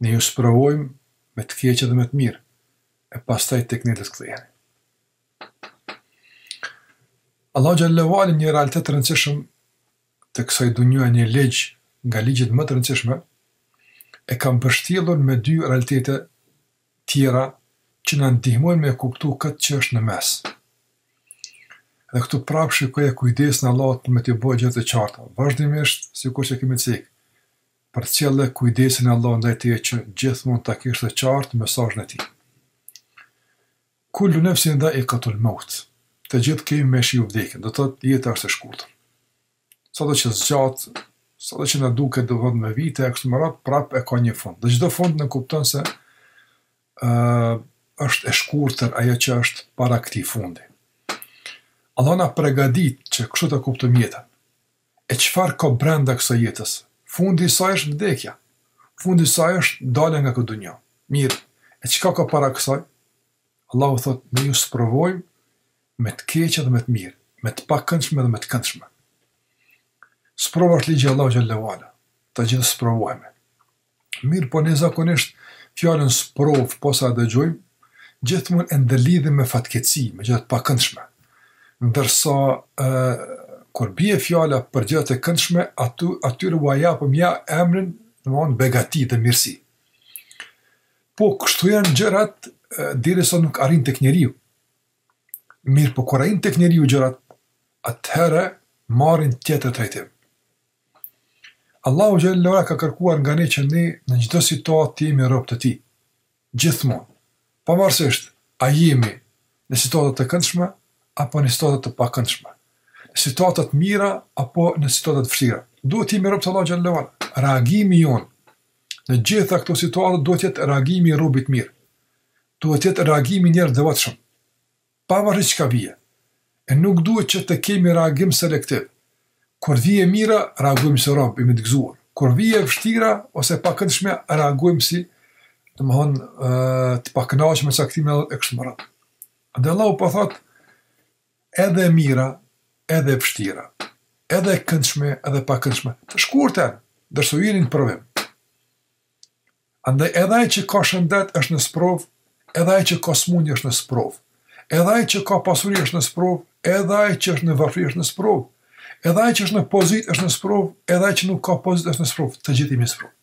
Ne ju sprovojmë me të keqe dhe me të mirë, e pastaj tek ne do të ktheheni. Allahu xhel-le ue ala një realitet të rëndësishëm të kësaj dunjë një ligj nga ligjet më të rëndësishme e ka mbështjellur me dy realitete tjera që na ndihmojnë me kuptu këtë që është në mes. Dhe këtu prapë shikoje kujdesin e Allahut për me t'i bo gjërat e qarta. Vazhdimisht, sikur që kemi cek, Përcjelle kujdesin e Allahut ndaj teje që gjithmonë ta kesh të qartë mesazhin e Tij. Kullu nefsin dhaikatul maut, të gjithë kemi me shiju vdekjen, do të thotë jeta është e shkurtër. Sado që zgjat, sado që na duket do të thotë me vite e kështu me radhë, prap e ka një fund. Dhe çdo fund nënkupton se ë është e shkurtër ajo që është para këtij fundi. Allah na pregadit që kështu ta kuptojmë jetën. E çfarë ka brenda kësaj jetës? Fundi i saj është vdekja. Fundi i saj është dalja nga kjo dunja. Mirë, e çka ka para kësaj? Allahu thotë, Ne ju sprovojmë me të keqe dhe me të mirë, me të pakëndshme dhe me të këndshme. Sprova është ligji i Allahut xhel-le ue ala. Të gjithë sprovohemi. Mirëpo ne zakonisht fjalën sprovë posa e dëgjojmë, gjithmonë e ndërlidhim me fatkeqësi, me gjëra të pakëndshme. Ndërsa ë kur vjen fjala për gjërat e këndshme, aty atyre ua japim veç emrin, domthon begati dhe mirësi. Po kështu janë gjërat derisa nuk arrijnë tek njeriu. Mirëpo kur arrijnë tek njeriu gjërat, atëherë marrin tjetër trajtim. Allahu xhel-le ue ala ka kërkuar nga ne që ne në çdo situatë të jemi rob të Tij. Gjithmonë. Pavarësisht a jemi në situata të këndshme apo në situata të pakëndshme, në situata të mira apo në situata të vështira, duhet të jemi rob të Allahut xhel-le ue ala. Reagimi jonë në t'gjitha këto situata duhet të jetë reagimi i robit të mirë. Duhet të jetë reagimi i njerit të devotshëm. Pavarësisht çka vjen. E nuk duhet që të kemi reagim selektiv. Kur vjen e mira, reagojmë si rob, jemi të gëzuar. Kur vjen e vështira ose e pakëndshme, reagojmë si, domethënë, të pakënaqur me caktimin e Allahut e kështu me radhë. Andaj Allahu po thotë, edhe e mira, edhe e vështira, edhe e këndshme, edhe e pakëndshme, të shkurtër, ndërsa ju jeni në provim. Andaj edhe ai që ka shëndet është në sprovë, edhe ai që ka sëmundje është në sprovë, edhe ai që ka pasuri është në sprovë, edhe ai që është në varfëri është në sprovë, edhe ai që është në pozitë është në sprovë, edhe ai që nuk ka pozitë është në sprovë, të gjithë jemi në sprovë.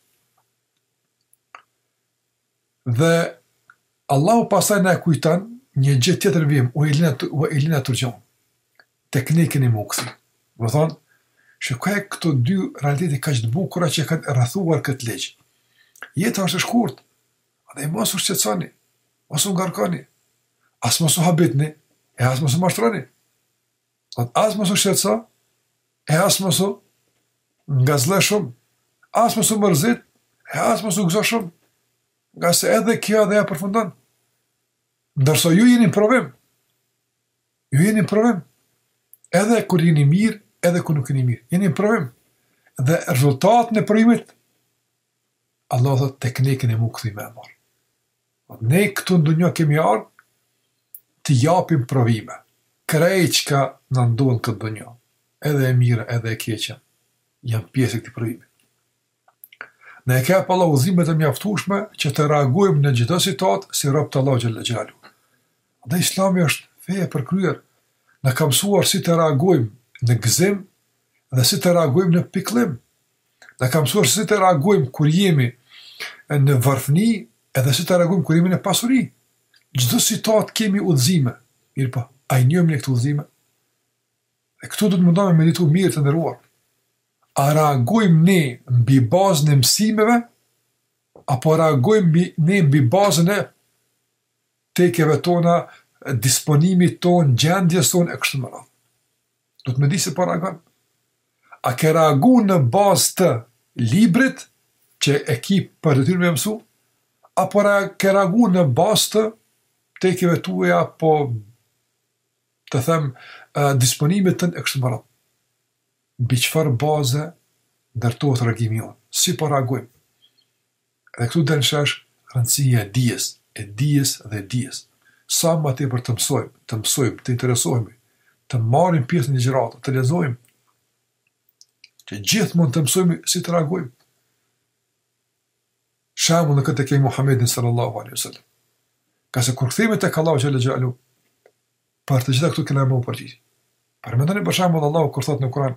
Dhe Allahu pastaj na e kujton një gjë tjetër vim, ue ilejna turxheun. tek Ne keni me u kthy. Domethënë, shikoje këto dy realitete kaq të bukura që kanë rrethuar këtë ligj. Jeta është e shkurtë, andaj mos u shqetësoni, mos u ngarkoni, as mos u habitni, e as mos u mashtroni. Thotë, as mos u shqetëso, e as mos u ngazëlle shumë, as mos u mërzit, e as mos u gëzo shumë, nga se edhe kjo edhe ajo përfundon. Ndërsa ju jeni në provim, Ju jeni në provim. Edhe kur jeni mirë, edhe kur nuk jeni mirë. Jeni në provim. Dhe rezultatin e provimit, Allah thotë tek Ne keni me u kthy me marrë. Ne këtu në dunja kemi ardhë, t'i japim provime. Krejt çka na ndodh në këtë dunja, edhe e mira, edhe e keqja, janë pjesë e këtij provimi. Ne kemi pra udhëzimet e mjaftueshme që të reagojmë në çdo situatë si rob të Allahut xhel-le xhelaluhu. Andaj Islami është fe e përkryer, na ka mësuar si të reagojmë në gëzim dhe si të reagojmë në pikëllim. Na ka mësuar si të reagojmë kur jemi në varfëni edhe si të reagojmë kur jemi në pasuri. Çdo situatë kemi udhëzime, mirëpo a i njohim ne këto udhëzime? Dhe këtu duhet me u mundu me meditu mirë të nderuar. A reagojmë ne mbi bazën e mësimeve apo reagojmë mbi ne mbi bazën e tekeve tona, disponimit tonë, gjendjes sonë e kështu me radhë. Duhet me ditë se po reagon. A ke reagu në bazë të librit që e ke për detyrë me mësu, apo rea, ke reagu në bazë të tekeve tua apo të them disponimit tënd e kështu me radhë. Mbi çfarë baze ndërtohet reagimi jonë? Si po reagojmë? Dhe këtu del në shesh rëndësia e dijes, e dijes dhe e dijes. Sa më tepër të mësojmë, të mësojmë, të interesohemi, të marrim pjesë në ligjërata, të lexojmë, që gjithmonë të mësojmë si të reagojmë. Shembull në këtë e kemi Muhamedin sallallahu alejhi wasallam. Ngase kur kthehemi tek Allahu xhel-le xhelaluhu, për të gjitha këto kemi me u përgjigj. Paramendoni për shembull Allahu kur thotë në Kur'an,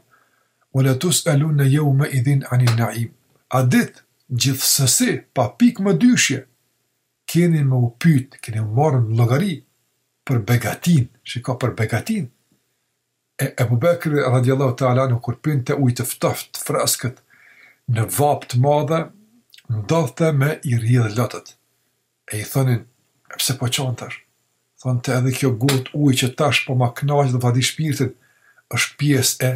"Wa la tus'aluna yawma idhin 'anil na'im." Atë ditë gjithsesi pa pikë mëdyshje keni me u pyet, keni me u marrë në llogari për begatinë, shiko për begatinë E Ebu Bekri radijallahu teala anhu kur pinte ujë të ftohtë të freskët në vapë të madhe, ndodhte me i rrjedhë lotët. E i thonin, E pse po qan tash? Thonte, Edhe kjo gotë uji që tash po ma kënaq edhe fladit shpirtin, është pjesë e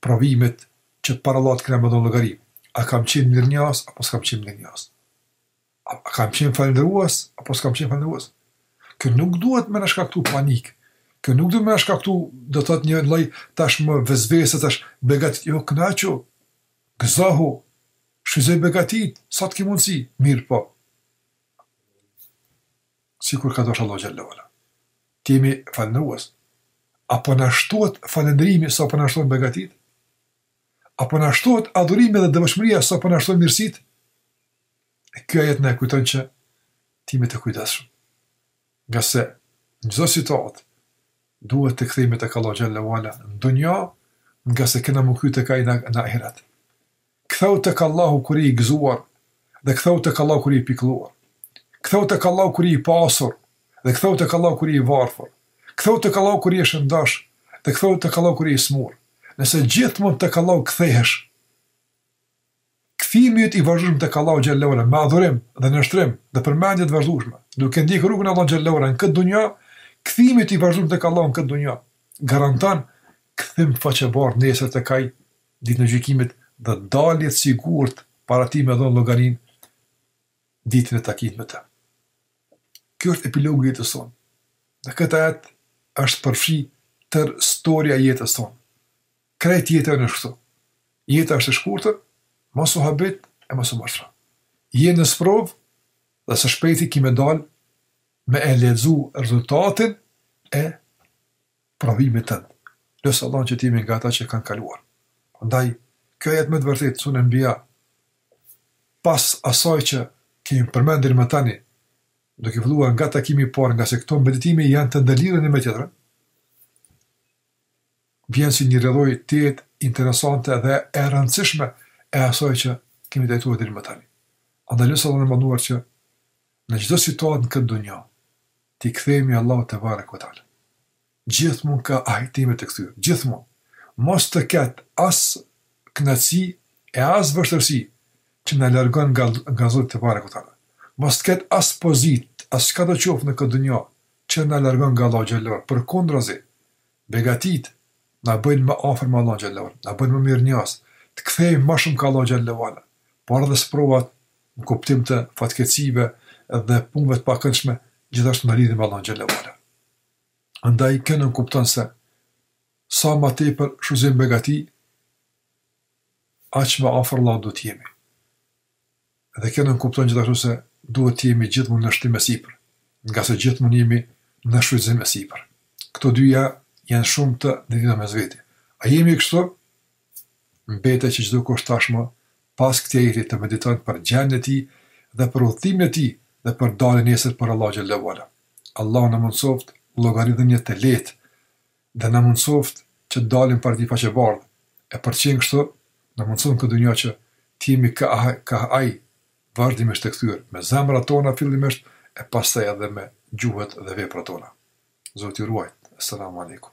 provimit që para Allahut kena me dhënë llogari, a kam qenë mirënjohës apo s'kam qenë mirënjohës. A kam qenë falënderues apo s'kam qenë falënderues? Kjo nuk duhet me na shkaktu panik. Kjo nuk duhet me na shkaktu, do të thotë një lloj tashmë vesvese, tash begati, jo kënaqu, gëzohu, shfrytëzo begatitë, sa të ke mundësi, mirëpo, sikur ka dasht Allahu xhalla uala, të jemi falënderues. A po na shtohet falënderimi sa po na shtohen begatitë? A po na shtohet adhurimi dhe devotshmëria sa po na shtohen mirësitë? E ky ajet na e kujton që të jemi të kujdesshëm. Nga se në çdo situatë duhet të kthehemi tek Allahu xhalla uala në dunja, nga se kena me u kthy tek ai në ahiret. Ktheu tek Allahu kur je i gëzuar dhe ktheu tek Allahu kur je i pikëlluar. Ktheu tek Allahu kur je i pasur dhe ktheu tek Allahu kur je i varfër. Ktheu tek Allahu kur je shëndosh dhe ktheu tek Allahu kur je i smur. Nëse gjithmonë tek Allahu kthehesh, Kthimi yt i vazhdueshëm tek Allahu xhalla ula me adhurim dhe nënshtrim dhe përmendje të vazhdueshme, duke ndjekur rrugën e Allahut xhalla ula në këtë dunja, kthimi yt i vazhdueshëm tek Allahu në këtë dunja, garanton kthim faqebardhë nesër tek Ai Ditën e Gjykimit dhe dalje të sigurt para Tij me dhënë llogarinë Ditën e takimit me Të. Ky është epilogu i jetës sonë. Në këtë ajet është përfshi tërë storja e jetës sonë. Krejt jeta jonë është kështu. Jeta është e shkurtër, mos u habit e mos u mashtro. Je në sprovë dhe së shpejti ki me dal me e lexu rezultatin e provimit tënd. Lus Allahun që të jemi nga ata që kanë kaluar. Andaj ky ajet me të vërtetë sun mbyllja pas asaj që kemi përmendur deri më tani, duke filluar nga takimi i parë, nga se këto meditime janë të ndërlidhura me tjetrën, vjen si një rrjedhojë tejet interesante dhe e rëndësishme e asaj që kemi trajtuar deri më tani. Andaj lus Allahun të na mundësojë që në çdo situatë në këtë dunja t'i kthehemi Allahut te barek ve teala. Gjithmonë kah Ai të jemi të kthyer, gjithmonë. Mos të ketë as kënaqësi e as vështirësi që na largon nga nga Zoti te barek ve teala. Mos të ketë as pozitë, as çka do qoftë në këtë dunja që na largon nga Allahu xhallahu, përkundrazi, Begatitë na bëjnë më afër me Allahun xhallahu na bëjnë më mirënjohës, të kthehemi më shumë ke Allahu xhallahu ala, por edhe sprovat në kuptim të fatkeqësive dhe punëve të pakëndshme gjithashtu na lidhin me Allahun xhallahu ala. Andaj kjo nënkupton se sa më tepër shfrytëzojmë begati, aq më afër Allahut do të jemi. Dhe kjo nënkupton gjithashtu se duhet të jemi gjithmonë në shtim e sipër, ngase gjithmonë jemi në shfrytëzim e sipër. Këto dyja janë shumë të ndërlidhura mes veti. A jemi kështu? Mbetet që çdokush tashmë pas këtij ajeti të meditojë për gjendjen e tij dhe për udhëtimin e tij dhe për daljen nesër para Allahut xhel-le ve ala. Allahu na mundësoftë llogaridhënie të lehtë Dhe na mundësoftë që të dalim para tij faqebardhë, e për të qenë kështu, na mundësoftë në këtë dynja që të jemi kah Ai, vazhdimisht të kthyer, me zemrat tona fillimisht e pastaj edhe me gjuhët dhe veprat tona. Zoti ju ruajt. Eselamu Alejkum.